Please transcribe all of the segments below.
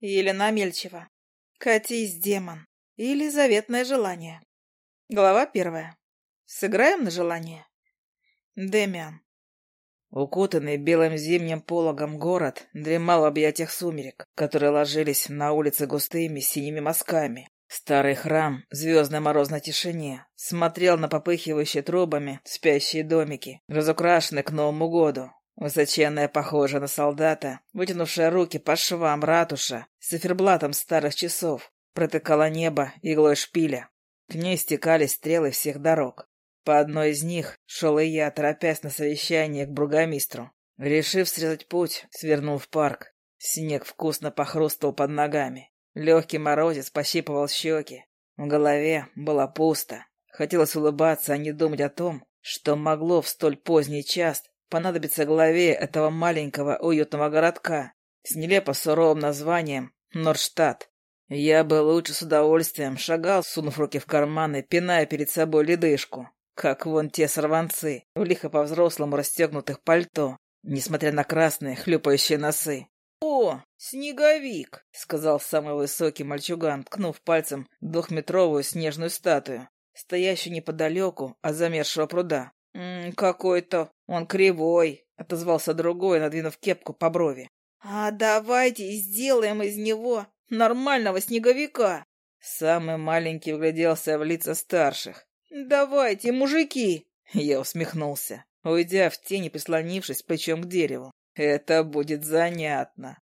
Елена Мельчева. Катись, демон. Или заветное желание. Глава первая. Сыграем на желание. Демиан. Укутанный белым зимним пологом город дремал в объятиях сумерек, которые ложились на улице густыми синими мазками. Старый храм в звездной морозной тишине смотрел на попыхивающие трубами спящие домики, разукрашенные к Новому году. Высоченная, похожая на солдата, вытянувшая руки по швам ратуша с циферблатом старых часов, протыкала небо иглой шпиля. К ней стекались стрелы всех дорог. По одной из них шел и я, торопясь на совещание к бургомистру. Решив срезать путь, свернул в парк. Снег вкусно похрустал под ногами. Легкий морозец пощипывал щеки. В голове было пусто. Хотелось улыбаться, а не думать о том, что могло в столь поздний час понадобиться главе этого маленького уютного городка с нелепо суровым названием Норштадт. Я бы лучше с удовольствием шагал, сунув руки в карманы, пиная перед собой ледышку, как вон те сорванцы, в лихо по-взрослому расстегнутых пальто, несмотря на красные хлюпающие носы. «О, снеговик!» — сказал самый высокий мальчуган, ткнув пальцем двухметровую снежную статую, стоящую неподалеку от замерзшего пруда. «Какой-то он кривой», — отозвался другой, надвинув кепку по брови. «А давайте сделаем из него нормального снеговика!» Самый маленький вгляделся в лица старших. «Давайте, мужики!» Я усмехнулся, уйдя в тени, прислонившись плечом к дереву. «Это будет занятно!»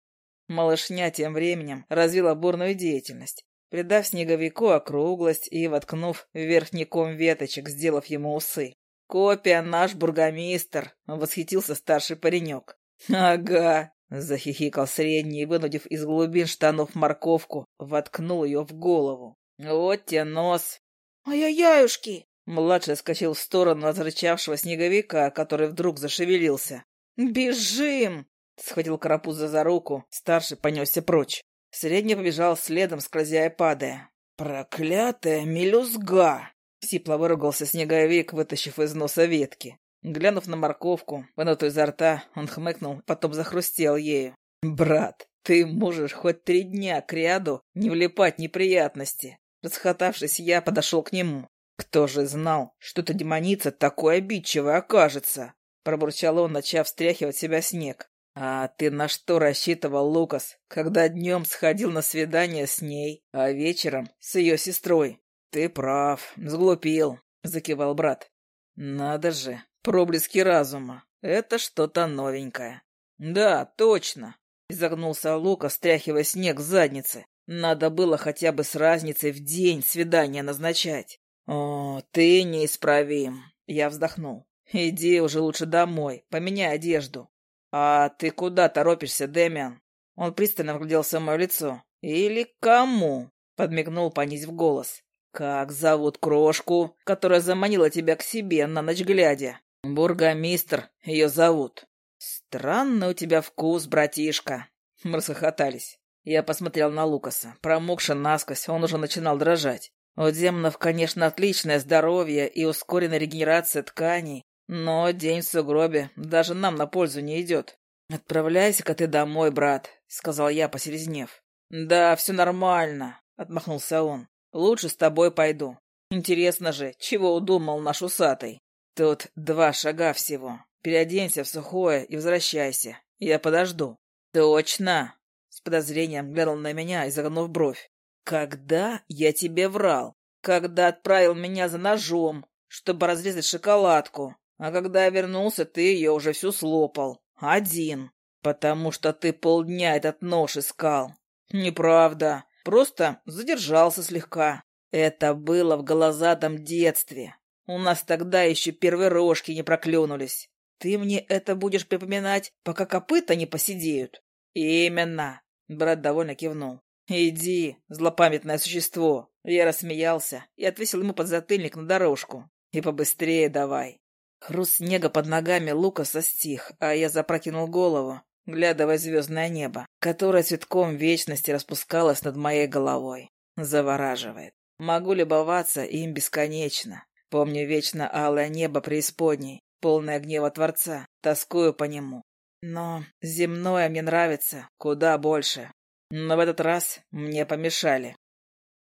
Малышня тем временем развила бурную деятельность, придав снеговику округлость и воткнув верхний ком веточек, сделав ему усы. «Копия наш бургомистр!» — восхитился старший паренек. «Ага!» — захихикал средний, вынудив из глубин штанов морковку, воткнул ее в голову. «Вот те нос!» «Ай-яй-яюшки!» Младший скачал в сторону разрычавшего снеговика, который вдруг зашевелился. «Бежим!» — схватил Карапуза за руку, старший понесся прочь. Средний побежал следом, скользя и падая. «Проклятая мелюзга!» Сипло выругался снеговик, вытащив из носа ветки. Глянув на морковку, вынутую изо рта, он хмыкнул, потом захрустел ею. «Брат, ты можешь хоть три дня к ряду не влипать неприятности!» Расхотавшись, я подошел к нему. «Кто же знал, что эта демоница такой обидчивой окажется?» Пробурчал он, начав стряхивать себя снег. «А ты на что рассчитывал, Лукас, когда днем сходил на свидание с ней, а вечером с ее сестрой? «Ты прав, сглупил», — закивал брат. «Надо же, проблески разума. Это что-то новенькое». «Да, точно», — изогнулся Лука, стряхивая снег с задницы. «Надо было хотя бы с разницей в день свидание назначать». «О, ты неисправим», — я вздохнул. «Иди уже лучше домой, поменяй одежду». «А ты куда торопишься, Дэмиан?» Он пристально вгляделся в мое лицо. «Или кому?» — подмигнул, понизив голос. «Как зовут крошку, которая заманила тебя к себе на ночь глядя?» «Бургомистр ее зовут». «Странный у тебя вкус, братишка». Мы расхохотались. Я посмотрел на Лукаса. Промокший насквозь, он уже начинал дрожать. У демонов, конечно, отличное здоровье и ускоренная регенерация тканей, но день в сугробе даже нам на пользу не идет. «Отправляйся-ка ты домой, брат», — сказал я, посерезнев. «Да, все нормально», — отмахнулся он. Лучше с тобой пойду. Интересно же, чего удумал наш усатый? Тут два шага всего. Переоденься в сухое и возвращайся. Я подожду. Точно. С подозрением глянул на меня и загнув бровь. Когда я тебе врал? Когда отправил меня за ножом, чтобы разрезать шоколадку. А когда я вернулся, ты ее уже всю слопал. Один. Потому что ты полдня этот нож искал. Неправда. Просто задержался слегка. Это было в голозадом детстве. У нас тогда еще первые рожки не проклюнулись. Ты мне это будешь припоминать, пока копыта не посидеют? Именно. Брат довольно кивнул. Иди, злопамятное существо. Я рассмеялся и отвесил ему подзатыльник на дорожку. И побыстрее давай. Хруст снега под ногами Лукаса стих, а я запрокинул голову, глядывая звездное небо, которое цветком вечности распускалось над моей головой. Завораживает. Могу любоваться им бесконечно. Помню вечно алое небо преисподней, полное гнева Творца, тоскую по нему. Но земное мне нравится куда больше. Но в этот раз мне помешали.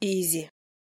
Изи.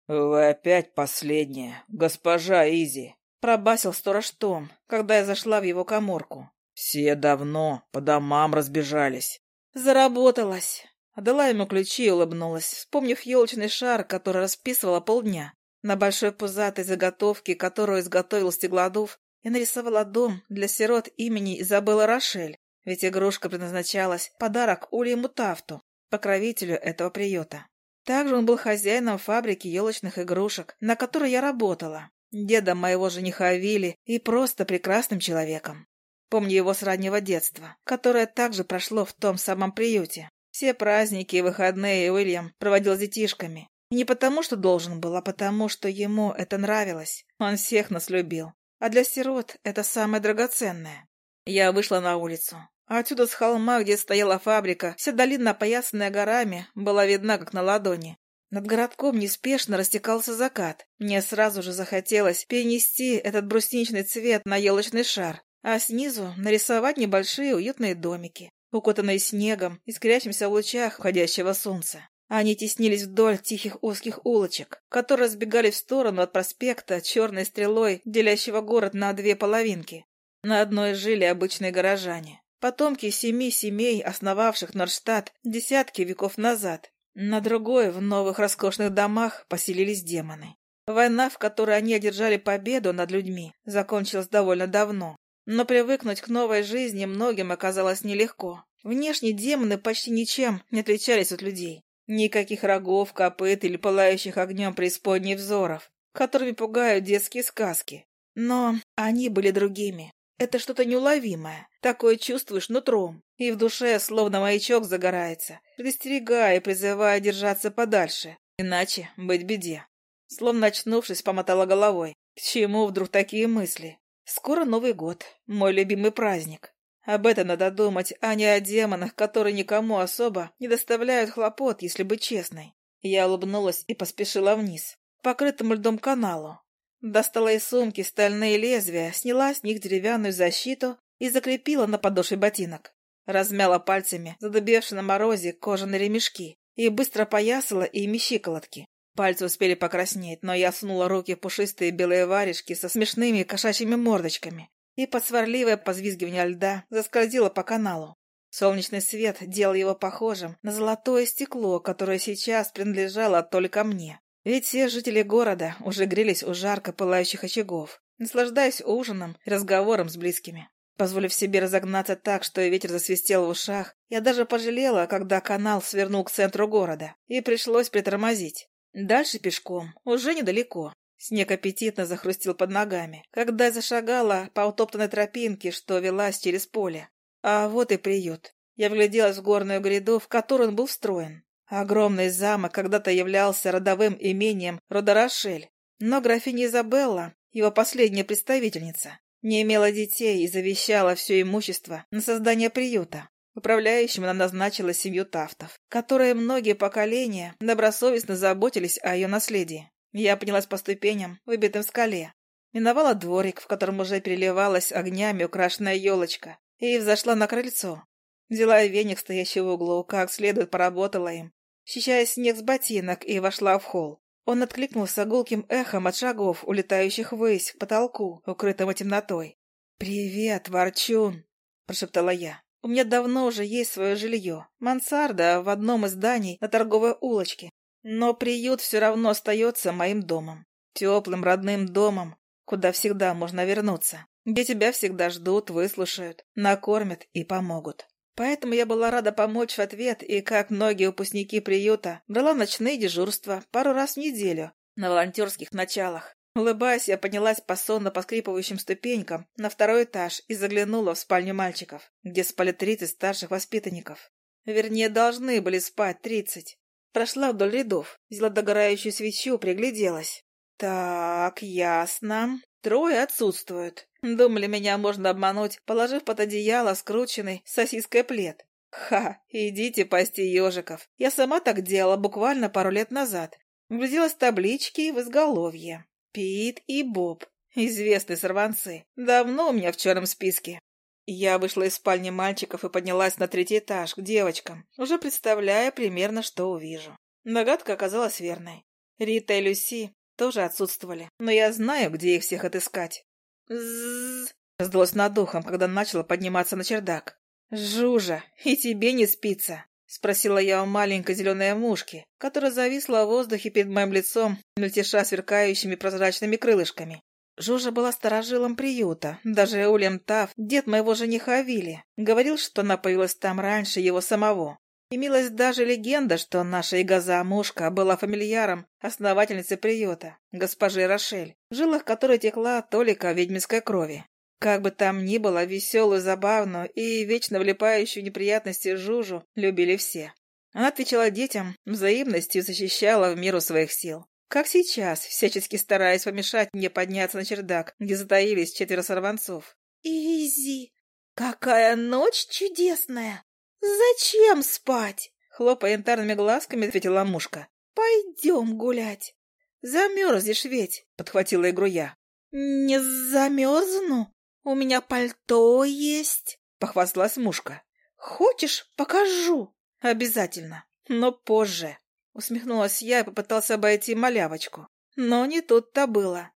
Вы опять последняя, госпожа Изи. Пробасил сторож Том, когда я зашла в его коморку. Все давно по домам разбежались. Заработалась. Отдала ему ключи и улыбнулась, вспомнив елочный шар, который расписывала полдня. На большой пузатой заготовке, которую изготовил Стеглодув, я нарисовала дом для сирот имени Изабелла Рошель, ведь игрушка предназначалась подарок Ульяму Тафту, покровителю этого приюта. Также он был хозяином фабрики елочных игрушек, на которой я работала, дедом моего жениха Вилли и просто прекрасным человеком. Помню его с раннего детства, которое также прошло в том самом приюте. Все праздники и выходные Уильям проводил с детишками, не потому, что должен был, а потому, что ему это нравилось. Он всех нас любил. А для сирот это самое драгоценное. Я вышла на улицу. А отсюда с холма, где стояла фабрика, вся долина, опоясанная горами, была видна, как на ладони. Над городком неспешно растекался закат. Мне сразу же захотелось перенести этот брусничный цвет на елочный шар, а снизу нарисовать небольшие уютные домики, укутанные снегом, искрящимся в лучах входящего солнца. Они теснились вдоль тихих узких улочек, которые разбегали в сторону от проспекта черной стрелой, делящего город на две половинки. На одной жили обычные горожане, потомки семи семей, основавших Норштадт десятки веков назад. На другой, в новых роскошных домах, поселились демоны. Война, в которой они одержали победу над людьми, закончилась довольно давно. Но привыкнуть к новой жизни многим оказалось нелегко. Внешне демоны почти ничем не отличались от людей. Никаких рогов, копыт или пылающих огнем преисподней взоров, которыми пугают детские сказки. Но они были другими. Это что-то неуловимое. Такое чувствуешь нутром. И в душе словно маячок загорается, предостерегая и призывая держаться подальше. Иначе быть беде. Словно очнувшись, помотала головой. К чему вдруг такие мысли? Скоро Новый год, мой любимый праздник. Об этом надо думать, а не о демонах, которые никому особо не доставляют хлопот, если быть честной. Я улыбнулась и поспешила вниз, по покрытому льдом каналу. Достала из сумки стальные лезвия, сняла с них деревянную защиту и закрепила на подошве ботинок. Размяла пальцами задубевшие на морозе кожаные ремешки и быстро поясала ими щиколотки. Пальцы успели покраснеть, но я сунула руки в пушистые белые варежки со смешными кошачьими мордочками и под сварливое позвизгивание льда заскользила по каналу. Солнечный свет делал его похожим на золотое стекло, которое сейчас принадлежало только мне. Ведь все жители города уже грелись у жарко пылающих очагов, наслаждаясь ужином и разговором с близкими. Позволив себе разогнаться так, что и ветер засвистел в ушах, я даже пожалела, когда канал свернул к центру города, и пришлось притормозить. Дальше пешком, уже недалеко. Снег аппетитно захрустил под ногами, когда зашагала по утоптанной тропинке, что велась через поле. А вот и приют. Я вгляделась в горную гряду, в которую он был встроен. Огромный замок когда-то являлся родовым имением рода Рошель, но графиня Изабелла, его последняя представительница, не имела детей и завещала все имущество на создание приюта. Управляющим она назначила семью Тафтов, которые многие поколения добросовестно заботились о ее наследии. Я поднялась по ступеням, выбитым в скале. Миновала дворик, в котором уже переливалась огнями украшенная елочка, и взошла на крыльцо. Взяла веник, стоящий в углу, как следует поработала им, счищая снег с ботинок, и вошла в холл. Он откликнулся гулким эхом от шагов, улетающих ввысь к потолку, укрытому темнотой. «Привет, Ворчун!» – прошептала я. «У меня давно уже есть свое жилье. Мансарда в одном из зданий на торговой улочке. Но приют все равно остается моим домом. Теплым, родным домом, куда всегда можно вернуться. Где тебя всегда ждут, выслушают, накормят и помогут. Поэтому я была рада помочь в ответ и, как многие выпускники приюта, брала ночные дежурства пару раз в неделю на волонтерских началах. Улыбаясь, я поднялась по сонно поскрипывающим ступенькам на второй этаж и заглянула в спальню мальчиков, где спали тридцать старших воспитанников. Вернее, должны были спать тридцать. Прошла вдоль рядов, взяла догорающую свечу, пригляделась. Так, ясно. Трое отсутствуют. Думали, меня можно обмануть, положив под одеяло скрученный сосиской плед. Ха, идите пасти ежиков. Я сама так делала буквально пару лет назад. Вгляделась в таблички в изголовье. Пит и Боб. Известные сорванцы. Давно у меня в черном списке. Я вышла из спальни мальчиков и поднялась на третий этаж к девочкам, уже представляя примерно, что увижу. Догадка оказалась верной. Рита и Люси тоже отсутствовали, но я знаю, где их всех отыскать. Зззз! Раздалось над ухом, когда начала подниматься на чердак. «Жужа, и тебе не спится?» — спросила я у маленькой зеленой мушки, которая зависла в воздухе перед моим лицом, мельтеша сверкающими прозрачными крылышками. Жужа была сторожилом приюта. Даже Улем Тав, дед моего жениха Вилли, говорил, что она появилась там раньше его самого. Имелась даже легенда, что наша Игаза-мушка была фамильяром основательницы приюта, госпожи Рошель, в жилах которой текла толика ведьминской крови. Как бы там ни было, веселую, забавную и вечно влипающую в неприятности Жужу любили все. Она отвечала детям взаимностью защищала в меру своих сил. Как сейчас, всячески стараясь помешать мне подняться на чердак, где затаились четверо сорванцов. «Изи, какая ночь чудесная! Зачем спать?» Хлопая янтарными глазками, ответила мушка. «Пойдем гулять. Замерзнешь ведь», — подхватила игру я. «Не замерзну. У меня пальто есть», — похвасталась мушка. «Хочешь, покажу?» «Обязательно, но позже». Усмехнулась я и попытался обойти малявочку. Но не тут-то было.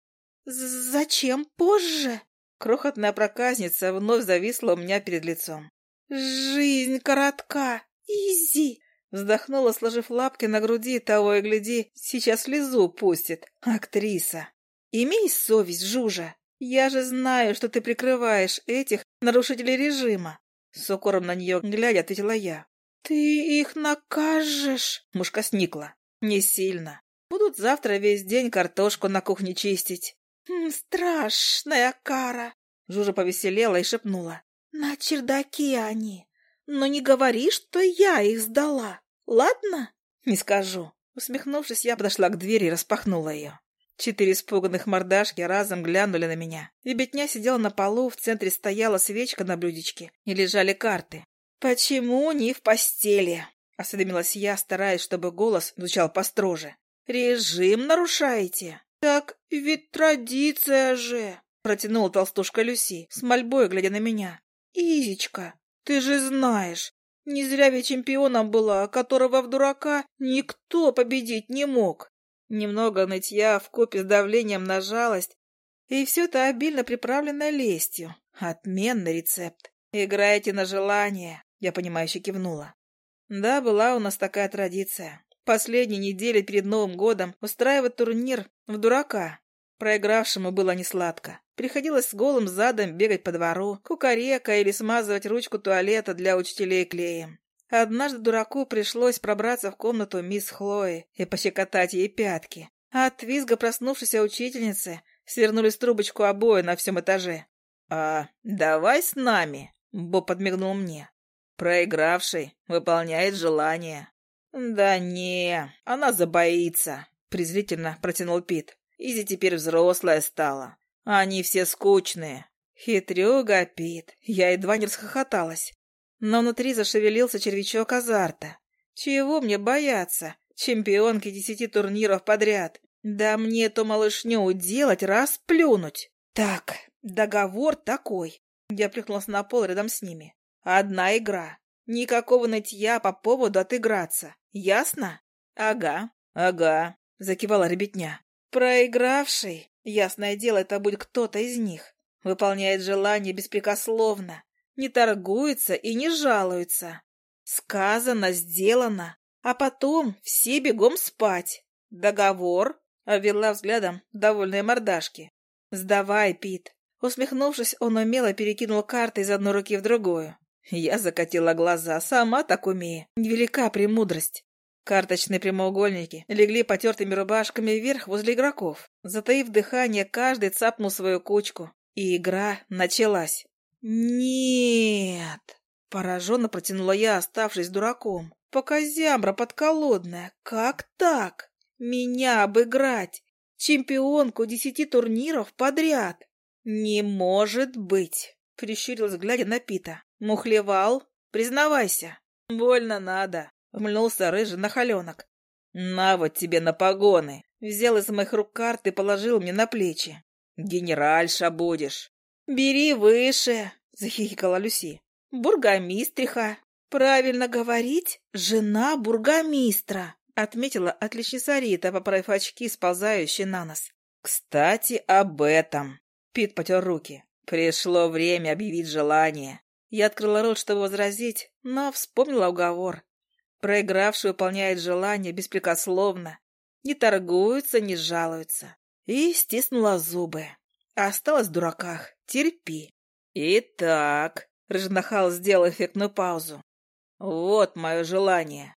«Зачем позже?» Крохотная проказница вновь зависла у меня перед лицом. «Жизнь коротка! Изи!» Вздохнула, сложив лапки на груди, того и гляди, сейчас слезу пустит. Актриса. «Имей совесть, Жужа! Я же знаю, что ты прикрываешь этих нарушителей режима!» С укором на нее глядя, ответила я. «Ты их накажешь?» Мушка сникла. «Не сильно. Будут завтра весь день картошку на кухне чистить». «Страшная кара!» Жужа повеселела и шепнула. «На чердаке они. Но не говори, что я их сдала. Ладно?» «Не скажу». Усмехнувшись, я подошла к двери и распахнула ее. Четыре испуганных мордашки разом глянули на меня. Ребятня сидела на полу, в центре стояла свечка на блюдечке и лежали карты. «Почему не в постели?» — осведомилась я, стараясь, чтобы голос звучал построже. «Режим нарушаете?» «Так ведь традиция же!» — протянула толстушка Люси, с мольбой глядя на меня. «Изичка, ты же знаешь, не зря ведь чемпионом была, которого в дурака никто победить не мог». Немного нытья в с давлением на жалость, и все это обильно приправлено лестью. Отменный рецепт. Играете на желание. Я понимающе кивнула. Да, была у нас такая традиция. Последние недели перед Новым годом устраивать турнир в дурака. Проигравшему было несладко. Приходилось с голым задом бегать по двору, кукарека или смазывать ручку туалета для учителей клеем. Однажды дураку пришлось пробраться в комнату мисс Хлои и пощекотать ей пятки. А от визга проснувшейся учительницы свернулись трубочку обои на всем этаже. «А, давай с нами!» — Боб подмигнул мне. Проигравший выполняет желание. Да не, она забоится, презрительно протянул Пит. Изи теперь взрослая стала. Они все скучные. Хитрюга, Пит. Я едва не расхохоталась. Но внутри зашевелился червячок азарта. Чего мне бояться? Чемпионки десяти турниров подряд. Да мне эту малышню уделать, раз плюнуть. Так, договор такой. Я плюхнулась на пол рядом с ними. Одна игра. Никакого нытья по поводу отыграться. Ясно? Ага, ага, закивала ребятня. Проигравший, ясное дело, это будет кто-то из них, выполняет желание беспрекословно, не торгуется и не жалуется. Сказано, сделано, а потом все бегом спать. Договор? Обвела взглядом довольные мордашки. «Сдавай, Пит!» Усмехнувшись, он умело перекинул карты из одной руки в другую. Я закатила глаза, сама так умею. Невелика премудрость. Карточные прямоугольники легли потертыми рубашками вверх возле игроков. Затаив дыхание, каждый цапнул свою кучку. И игра началась. «Нет!» — пораженно протянула я, оставшись дураком. «Пока зябра подколодная. Как так? Меня обыграть? Чемпионку десяти турниров подряд? Не может быть!» — прищурилась, глядя на Пита. «Мухлевал? Признавайся!» «Больно надо!» — умыльнулся рыжий нахаленок. «На вот тебе на погоны!» Взял из моих рук карты и положил мне на плечи. «Генеральша будешь!» «Бери выше!» — захихикала Люси. Бургомистриха. Правильно говорить, жена бургомистра, отметила отличница Рита, поправив очки, сползающие на нос. Кстати, об этом. Пит потер руки. Пришло время объявить желание. Я открыла рот, чтобы возразить, но вспомнила уговор. Проигравший выполняет желание беспрекословно, не торгуется, не жалуется. И стиснула зубы. Осталось в дураках. Терпи. Итак, Рыжнахал сделал эффектную паузу. Вот мое желание.